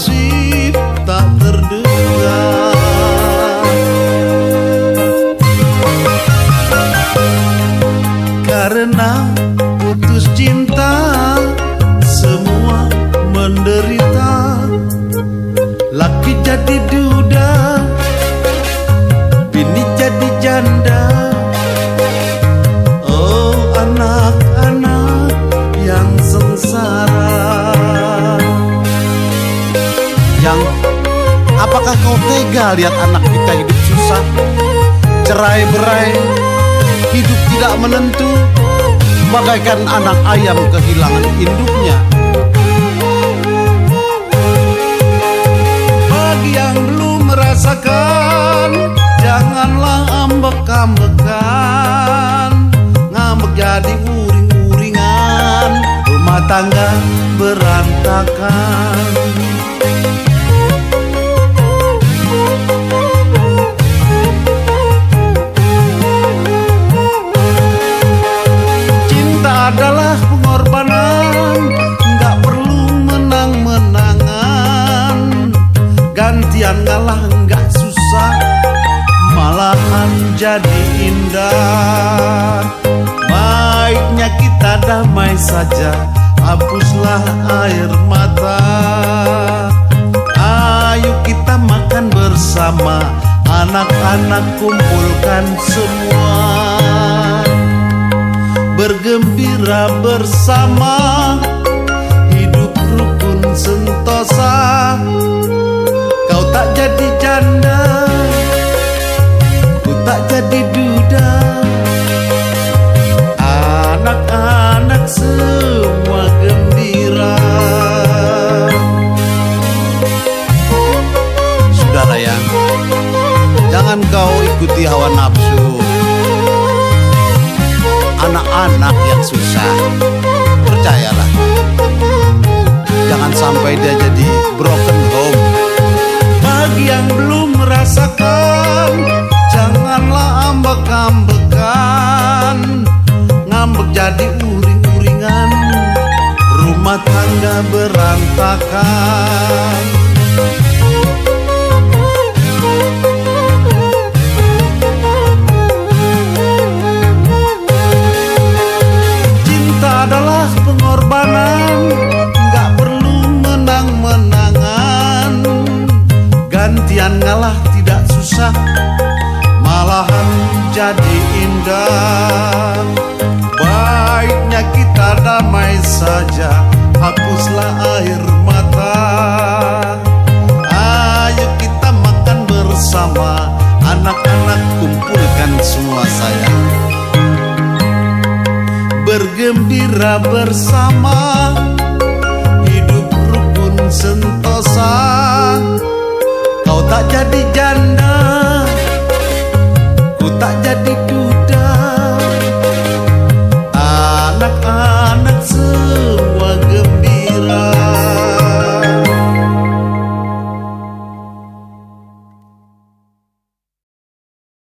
see apakah kau tega lihat anak kita hidup susah? Cerai berai Hidup tidak menentu. Bagaikan anak ayam kehilangan induknya. Bagi yang belum merasakan Janganlah ambek-ambekan Ngambek jadi uring-uringan Rumah tangga berantakan Gantian ngalah nggak susah Malahan jadi indah. Baiknya kita damai saja Hapuslah air mata. Ayo kita makan bersama Anak-anak kumpulkan semua. Bergembira bersama Jangan kau ikuti hawa nafsu. Anak-anak yang susah Percayalah. Jangan sampai dia jadi broken home. Bagi yang belum merasakan Janganlah ambek-ambekan. Ngambek jadi uring-uringan Rumah tangga berantakan susah Malahan jadi indah. Baiknya kita damai saja Hapuslah air mata. Ayo kita makan bersama Anak-anak kumpulkan semua sayang. Bergembira bersama hidup rukun sentosa. Kau tak jadi janda